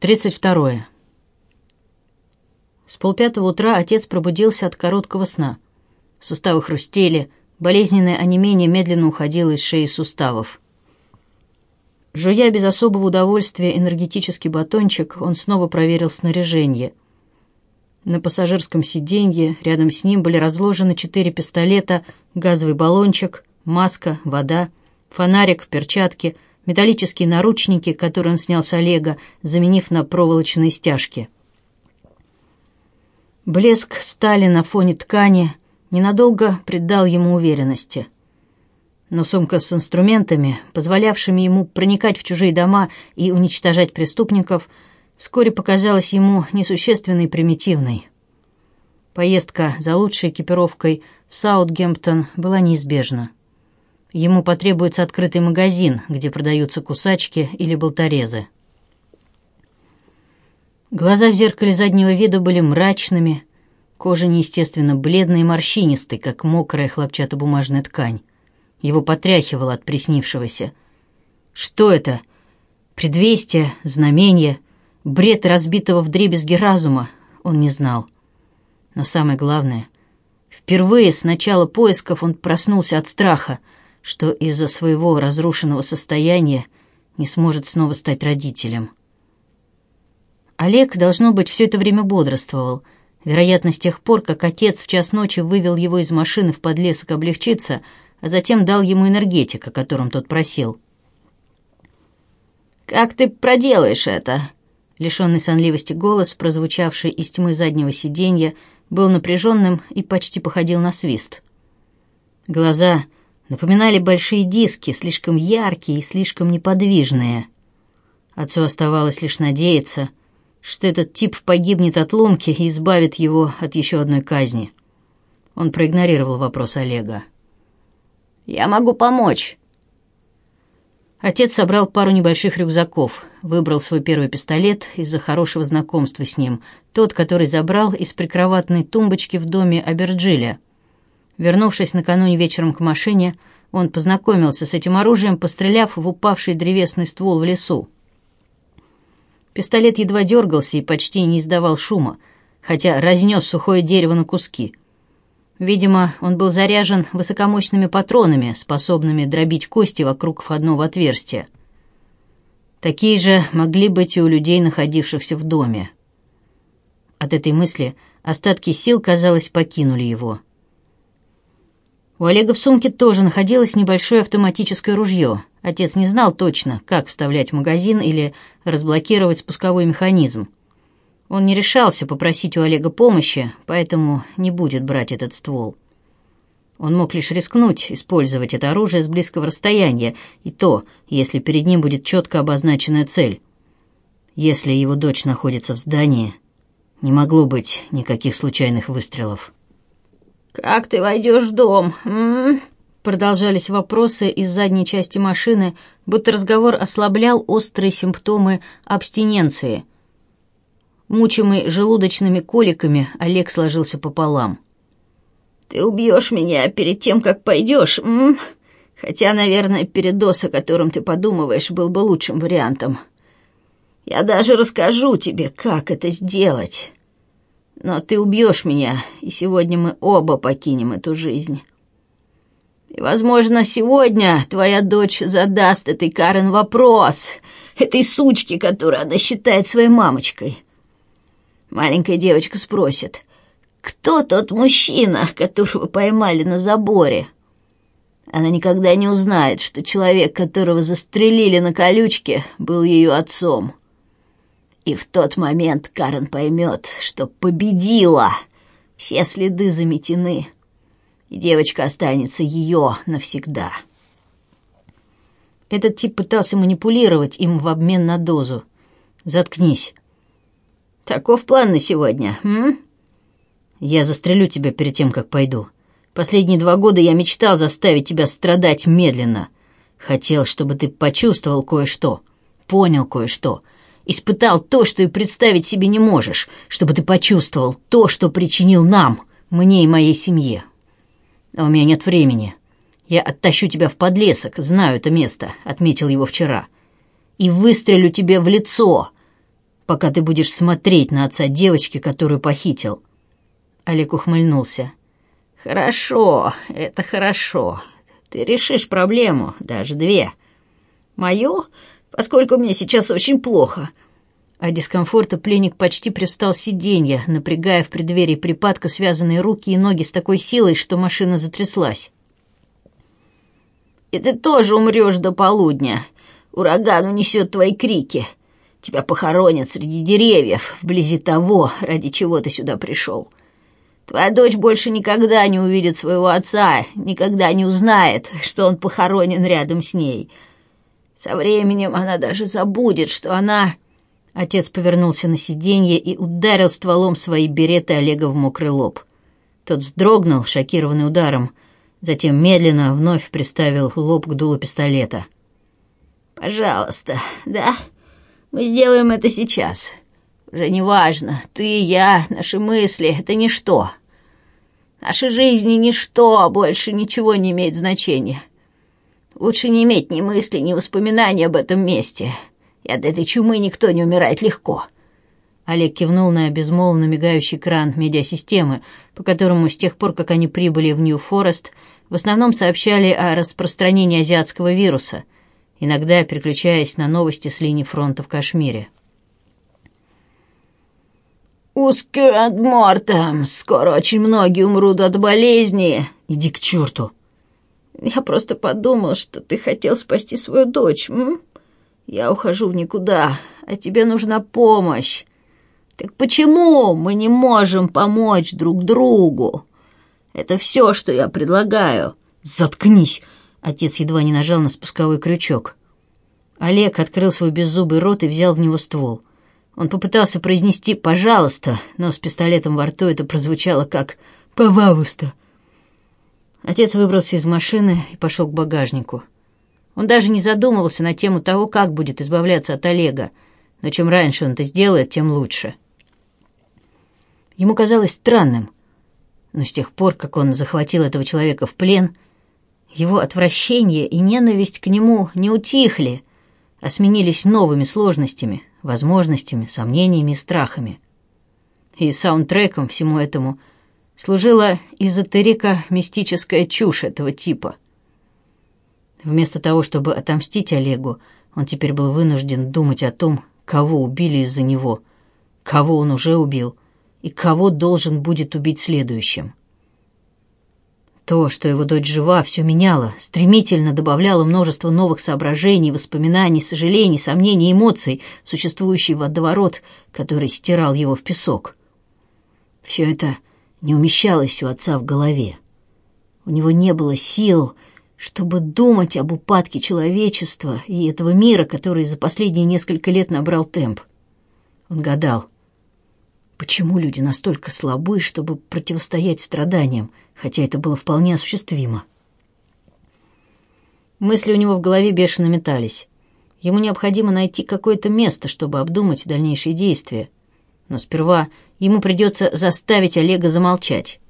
32. С полпятого утра отец пробудился от короткого сна. Суставы хрустели, болезненное онемение медленно уходило из шеи суставов. Жуя без особого удовольствия энергетический батончик, он снова проверил снаряжение. На пассажирском сиденье рядом с ним были разложены четыре пистолета, газовый баллончик, маска, вода, фонарик, перчатки — металлические наручники, которые он снял с Олега, заменив на проволочные стяжки. Блеск стали на фоне ткани ненадолго придал ему уверенности. Но сумка с инструментами, позволявшими ему проникать в чужие дома и уничтожать преступников, вскоре показалась ему несущественной и примитивной. Поездка за лучшей экипировкой в Саутгемптон была неизбежна. Ему потребуется открытый магазин, где продаются кусачки или болторезы. Глаза в зеркале заднего вида были мрачными, кожа неестественно бледной и морщинистой, как мокрая хлопчатобумажная ткань. Его потряхивало от приснившегося. Что это? Предвестие, знамение, бред разбитого вдребезги разума? Он не знал. Но самое главное, впервые с начала поисков он проснулся от страха, что из-за своего разрушенного состояния не сможет снова стать родителем. Олег, должно быть, все это время бодрствовал. Вероятно, с тех пор, как отец в час ночи вывел его из машины в подлесок облегчиться, а затем дал ему энергетик, о котором тот просил. «Как ты проделаешь это?» Лишенный сонливости голос, прозвучавший из тьмы заднего сиденья, был напряженным и почти походил на свист. Глаза, напоминали большие диски, слишком яркие и слишком неподвижные. Отцу оставалось лишь надеяться, что этот тип погибнет от ломки и избавит его от еще одной казни. Он проигнорировал вопрос Олега. «Я могу помочь!» Отец собрал пару небольших рюкзаков, выбрал свой первый пистолет из-за хорошего знакомства с ним, тот, который забрал из прикроватной тумбочки в доме Аберджиля. Вернувшись накануне вечером к машине, он познакомился с этим оружием, постреляв в упавший древесный ствол в лесу. Пистолет едва дергался и почти не издавал шума, хотя разнес сухое дерево на куски. Видимо, он был заряжен высокомощными патронами, способными дробить кости вокруг входного отверстия. Такие же могли быть и у людей, находившихся в доме. От этой мысли остатки сил, казалось, покинули его. У Олега в сумке тоже находилось небольшое автоматическое ружье. Отец не знал точно, как вставлять магазин или разблокировать спусковой механизм. Он не решался попросить у Олега помощи, поэтому не будет брать этот ствол. Он мог лишь рискнуть использовать это оружие с близкого расстояния, и то, если перед ним будет четко обозначенная цель. Если его дочь находится в здании, не могло быть никаких случайных выстрелов. «Как ты войдешь в дом?» «М-м-м». Продолжались вопросы из задней части машины, будто разговор ослаблял острые симптомы абстиненции. Мучимый желудочными коликами, Олег сложился пополам. «Ты убьешь меня перед тем, как пойдешь, м? Хотя, наверное, передос, о котором ты подумываешь, был бы лучшим вариантом. Я даже расскажу тебе, как это сделать». Но ты убьешь меня, и сегодня мы оба покинем эту жизнь. И, возможно, сегодня твоя дочь задаст этой Карен вопрос, этой сучке, которую она считает своей мамочкой. Маленькая девочка спросит, кто тот мужчина, которого поймали на заборе? Она никогда не узнает, что человек, которого застрелили на колючке, был ее отцом. И в тот момент Карен поймет, что победила. Все следы заметены. И девочка останется ее навсегда. Этот тип пытался манипулировать им в обмен на дозу. Заткнись. Таков план на сегодня, м? Я застрелю тебя перед тем, как пойду. Последние два года я мечтал заставить тебя страдать медленно. Хотел, чтобы ты почувствовал кое-что, понял кое-что — испытал то, что и представить себе не можешь, чтобы ты почувствовал то, что причинил нам, мне и моей семье. А у меня нет времени. Я оттащу тебя в подлесок, знаю это место, отметил его вчера. И выстрелю тебе в лицо, пока ты будешь смотреть на отца девочки, которую похитил. Олег ухмыльнулся. Хорошо, это хорошо. Ты решишь проблему, даже две. Мою поскольку мне сейчас очень плохо». А От дискомфорта пленник почти привстал с сиденья, напрягая в преддверии припадка связанные руки и ноги с такой силой, что машина затряслась. «И ты тоже умрешь до полудня. Ураган унесет твои крики. Тебя похоронят среди деревьев, вблизи того, ради чего ты сюда пришел. Твоя дочь больше никогда не увидит своего отца, никогда не узнает, что он похоронен рядом с ней». Со временем она даже забудет, что она...» Отец повернулся на сиденье и ударил стволом своей береты Олега в мокрый лоб. Тот вздрогнул, шокированный ударом, затем медленно вновь приставил лоб к дулу пистолета. «Пожалуйста, да? Мы сделаем это сейчас. Уже не важно, ты, я, наши мысли — это ничто. Наши жизни — ничто, больше ничего не имеет значения. Лучше не иметь ни мысли, ни воспоминаний об этом месте. И от этой чумы никто не умирает легко». Олег кивнул на безмолвно мигающий кран медиасистемы, по которому с тех пор, как они прибыли в Нью-Форест, в основном сообщали о распространении азиатского вируса, иногда переключаясь на новости с линии фронта в Кашмире. «Узкий от морта. Скоро очень многие умрут от болезни». «Иди к черту!» Я просто подумал, что ты хотел спасти свою дочь. М? Я ухожу в никуда, а тебе нужна помощь. Так почему мы не можем помочь друг другу? Это все, что я предлагаю. Заткнись!» Отец едва не нажал на спусковой крючок. Олег открыл свой беззубый рот и взял в него ствол. Он попытался произнести «пожалуйста», но с пистолетом во рту это прозвучало как «пожалуйста». Отец выбрался из машины и пошел к багажнику. Он даже не задумывался на тему того, как будет избавляться от Олега, но чем раньше он это сделает, тем лучше. Ему казалось странным, но с тех пор, как он захватил этого человека в плен, его отвращение и ненависть к нему не утихли, а сменились новыми сложностями, возможностями, сомнениями и страхами. И саундтреком всему этому служила эзотерика мистическая чушь этого типа. Вместо того, чтобы отомстить Олегу, он теперь был вынужден думать о том, кого убили из-за него, кого он уже убил и кого должен будет убить следующим. То, что его дочь жива, все меняло, стремительно добавляло множество новых соображений, воспоминаний, сожалений, сомнений, эмоций, существующий водоворот, который стирал его в песок. Все это не умещалось у отца в голове. У него не было сил, чтобы думать об упадке человечества и этого мира, который за последние несколько лет набрал темп. Он гадал, почему люди настолько слабы, чтобы противостоять страданиям, хотя это было вполне осуществимо. Мысли у него в голове бешено метались. Ему необходимо найти какое-то место, чтобы обдумать дальнейшие действия — но сперва ему придется заставить Олега замолчать.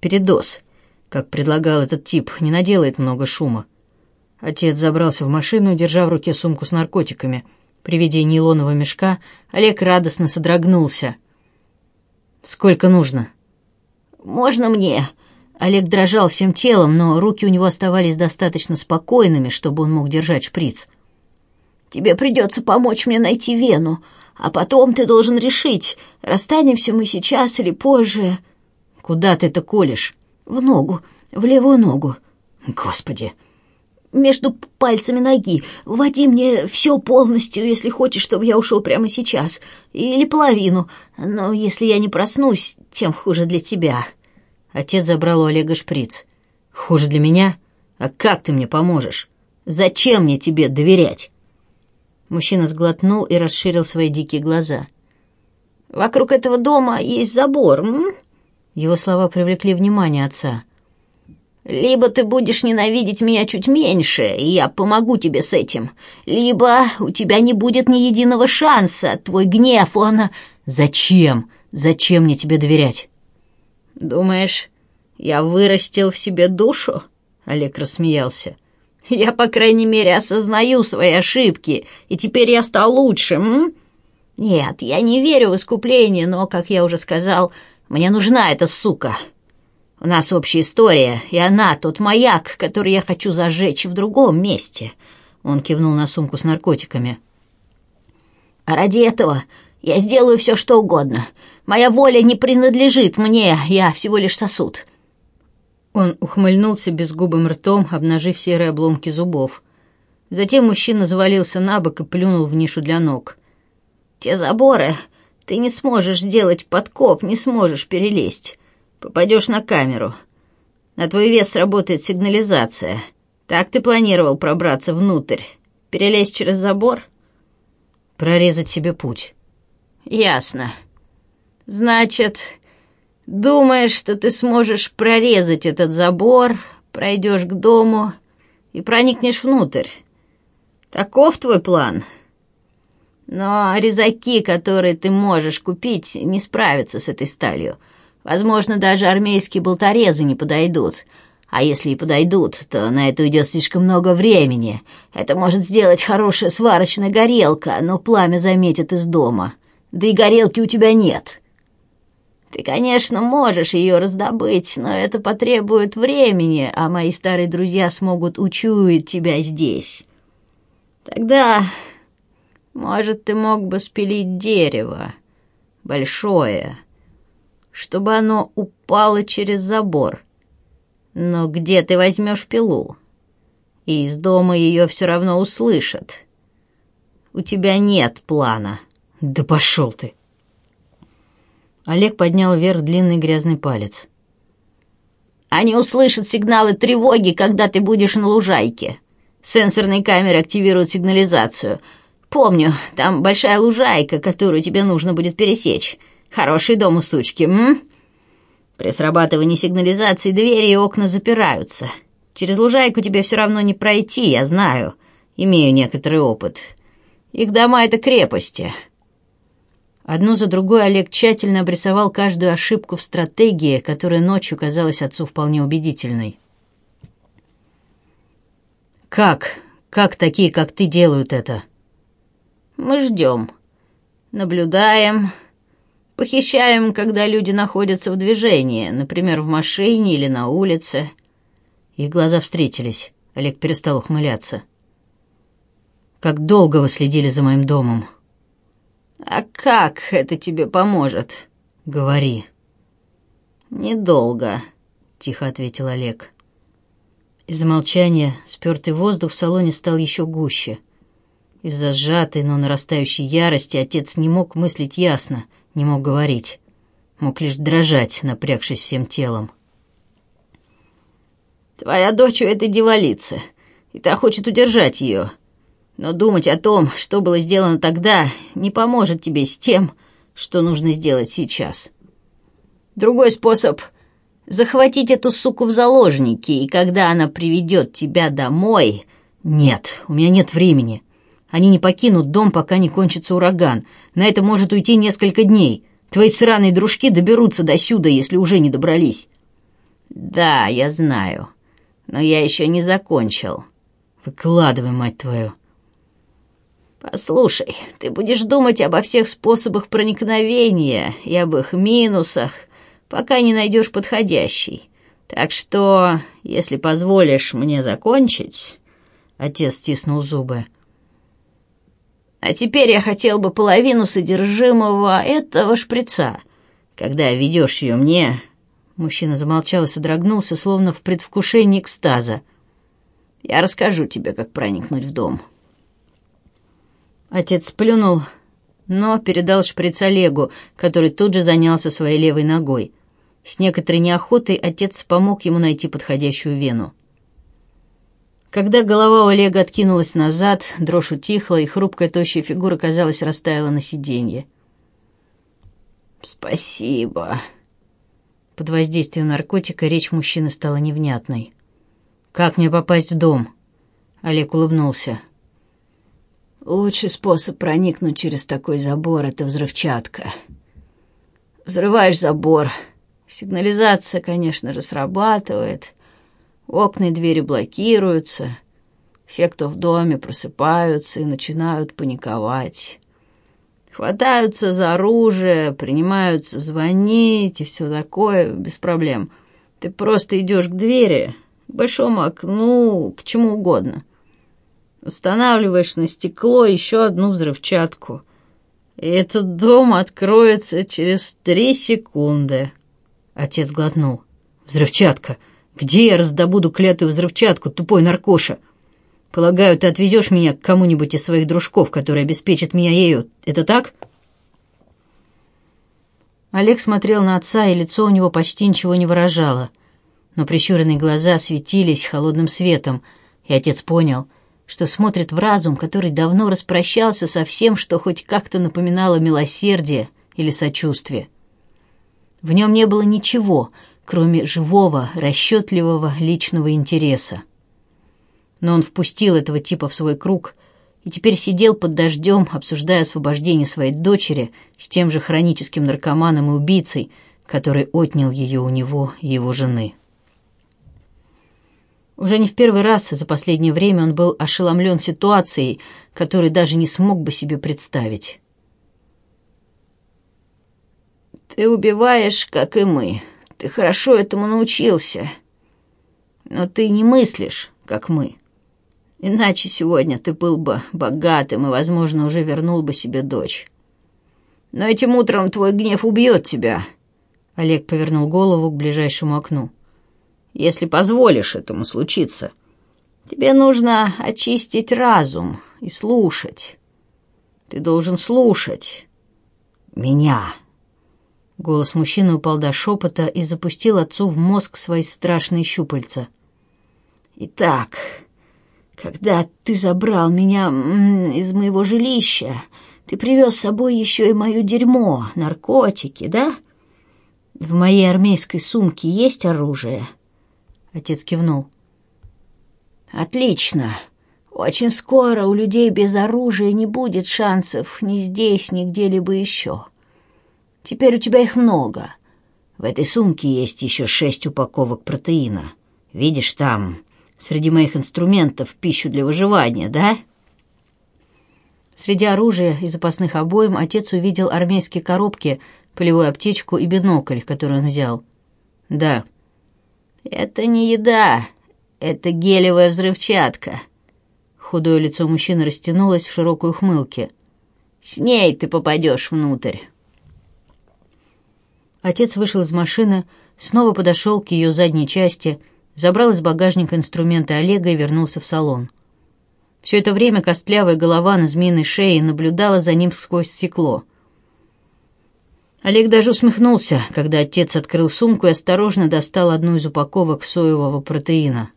Передоз, как предлагал этот тип, не наделает много шума. Отец забрался в машину, держа в руке сумку с наркотиками. При виде нейлонового мешка Олег радостно содрогнулся. «Сколько нужно?» «Можно мне?» Олег дрожал всем телом, но руки у него оставались достаточно спокойными, чтобы он мог держать шприц. «Тебе придется помочь мне найти вену. А потом ты должен решить, расстанемся мы сейчас или позже». «Куда ты это колешь?» «В ногу, в левую ногу». «Господи!» «Между пальцами ноги. Води мне все полностью, если хочешь, чтобы я ушел прямо сейчас. Или половину. Но если я не проснусь, тем хуже для тебя». Отец забрал у Олега шприц. «Хуже для меня? А как ты мне поможешь? Зачем мне тебе доверять?» Мужчина сглотнул и расширил свои дикие глаза. «Вокруг этого дома есть забор, м? Его слова привлекли внимание отца. «Либо ты будешь ненавидеть меня чуть меньше, и я помогу тебе с этим, либо у тебя не будет ни единого шанса, твой гнев, он...» «Зачем? Зачем мне тебе доверять?» «Думаешь, я вырастил в себе душу?» Олег рассмеялся. Я, по крайней мере, осознаю свои ошибки, и теперь я стал лучшим. Нет, я не верю в искупление, но, как я уже сказал, мне нужна эта сука. У нас общая история, и она тот маяк, который я хочу зажечь в другом месте. Он кивнул на сумку с наркотиками. А ради этого я сделаю все, что угодно. Моя воля не принадлежит мне, я всего лишь сосуд. Он ухмыльнулся безгубым ртом, обнажив серые обломки зубов. Затем мужчина завалился на бок и плюнул в нишу для ног. «Те заборы! Ты не сможешь сделать подкоп, не сможешь перелезть. Попадешь на камеру. На твой вес работает сигнализация. Так ты планировал пробраться внутрь. Перелезть через забор?» «Прорезать себе путь». «Ясно. Значит, Думаешь, что ты сможешь прорезать этот забор, пройдешь к дому и проникнешь внутрь. Таков твой план. Но резаки, которые ты можешь купить, не справятся с этой сталью. Возможно, даже армейские болторезы не подойдут. А если и подойдут, то на это уйдет слишком много времени. Это может сделать хорошая сварочная горелка, но пламя заметят из дома. Да и горелки у тебя нет. Ты, конечно, можешь ее раздобыть, но это потребует времени, а мои старые друзья смогут учуять тебя здесь. Тогда, может, ты мог бы спилить дерево, большое, чтобы оно упало через забор. Но где ты возьмешь пилу? И из дома ее все равно услышат. У тебя нет плана. Да пошел ты!» Олег поднял вверх длинный грязный палец. «Они услышат сигналы тревоги, когда ты будешь на лужайке. Сенсорные камеры активируют сигнализацию. Помню, там большая лужайка, которую тебе нужно будет пересечь. Хороший дом у сучки, м? При срабатывании сигнализации двери и окна запираются. Через лужайку тебе все равно не пройти, я знаю. Имею некоторый опыт. Их дома — это крепости». Одну за другой Олег тщательно обрисовал каждую ошибку в стратегии, которая ночью казалась отцу вполне убедительной. «Как? Как такие, как ты, делают это?» «Мы ждем. Наблюдаем. Похищаем, когда люди находятся в движении, например, в машине или на улице». Их глаза встретились. Олег перестал ухмыляться. «Как долго вы следили за моим домом?» «А как это тебе поможет?» «Говори». «Недолго», — тихо ответил Олег. Из-за молчания спертый воздух в салоне стал еще гуще. Из-за сжатой, но нарастающей ярости отец не мог мыслить ясно, не мог говорить. Мог лишь дрожать, напрягшись всем телом. «Твоя дочь у этой девалицы, и та хочет удержать ее. Но думать о том, что было сделано тогда, не поможет тебе с тем, что нужно сделать сейчас. Другой способ — захватить эту суку в заложники, и когда она приведет тебя домой... Нет, у меня нет времени. Они не покинут дом, пока не кончится ураган. На это может уйти несколько дней. Твои сраные дружки доберутся до сюда, если уже не добрались. Да, я знаю. Но я еще не закончил. Выкладывай, мать твою. Послушай, ты будешь думать обо всех способах проникновения и об их минусах, пока не найдешь подходящий. Так что, если позволишь мне закончить...» Отец стиснул зубы. «А теперь я хотел бы половину содержимого этого шприца. Когда ведешь ее мне...» Мужчина замолчал и содрогнулся, словно в предвкушении экстаза. «Я расскажу тебе, как проникнуть в дом». Отец плюнул, но передал шприц Олегу, который тут же занялся своей левой ногой. С некоторой неохотой отец помог ему найти подходящую вену. Когда голова у Олега откинулась назад, дрожь утихла, и хрупкая тощая фигура, казалось, растаяла на сиденье. «Спасибо». Под воздействием наркотика речь мужчины стала невнятной. «Как мне попасть в дом?» Олег улыбнулся. Лучший способ проникнуть через такой забор — это взрывчатка. Взрываешь забор. Сигнализация, конечно же, срабатывает. Окна и двери блокируются. Все, кто в доме, просыпаются и начинают паниковать. Хватаются за оружие, принимаются звонить и все такое, без проблем. Ты просто идешь к двери, к большому окну, к чему угодно — устанавливаешь на стекло еще одну взрывчатку. И этот дом откроется через три секунды. Отец глотнул. «Взрывчатка! Где я раздобуду клятую взрывчатку, тупой наркоша? Полагаю, ты отвезешь меня к кому-нибудь из своих дружков, который обеспечит меня ею. Это так?» Олег смотрел на отца, и лицо у него почти ничего не выражало. Но прищуренные глаза светились холодным светом, и отец понял — что смотрит в разум, который давно распрощался со всем, что хоть как-то напоминало милосердие или сочувствие. В нем не было ничего, кроме живого, расчетливого личного интереса. Но он впустил этого типа в свой круг и теперь сидел под дождем, обсуждая освобождение своей дочери с тем же хроническим наркоманом и убийцей, который отнял ее у него и его жены. Уже не в первый раз за последнее время он был ошеломлен ситуацией, которую даже не смог бы себе представить. «Ты убиваешь, как и мы. Ты хорошо этому научился. Но ты не мыслишь, как мы. Иначе сегодня ты был бы богатым и, возможно, уже вернул бы себе дочь. Но этим утром твой гнев убьет тебя». Олег повернул голову к ближайшему окну если позволишь этому случиться. Тебе нужно очистить разум и слушать. Ты должен слушать меня». Голос мужчины упал до шепота и запустил отцу в мозг свои страшные щупальца. «Итак, когда ты забрал меня из моего жилища, ты привез с собой еще и мое дерьмо, наркотики, да? В моей армейской сумке есть оружие?» Отец кивнул. «Отлично. Очень скоро у людей без оружия не будет шансов ни здесь, ни где-либо еще. Теперь у тебя их много. В этой сумке есть еще шесть упаковок протеина. Видишь, там среди моих инструментов пищу для выживания, да?» Среди оружия и запасных обоим отец увидел армейские коробки, полевую аптечку и бинокль, который он взял. «Да», «Это не еда, это гелевая взрывчатка». Худое лицо мужчины растянулось в широкой ухмылке. «С ней ты попадешь внутрь». Отец вышел из машины, снова подошел к ее задней части, забрал из багажника инструменты Олега и вернулся в салон. Все это время костлявая голова на змеиной шее наблюдала за ним сквозь стекло — Олег даже усмехнулся, когда отец открыл сумку и осторожно достал одну из упаковок соевого протеина.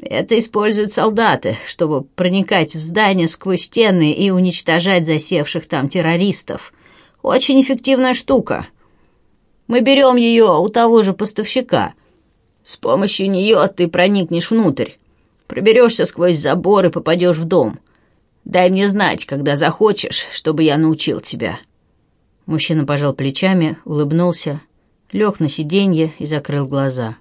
«Это используют солдаты, чтобы проникать в здание сквозь стены и уничтожать засевших там террористов. Очень эффективная штука. Мы берем ее у того же поставщика. С помощью нее ты проникнешь внутрь, проберешься сквозь забор и попадешь в дом. Дай мне знать, когда захочешь, чтобы я научил тебя». Мужчина пожал плечами, улыбнулся, лег на сиденье и закрыл глаза.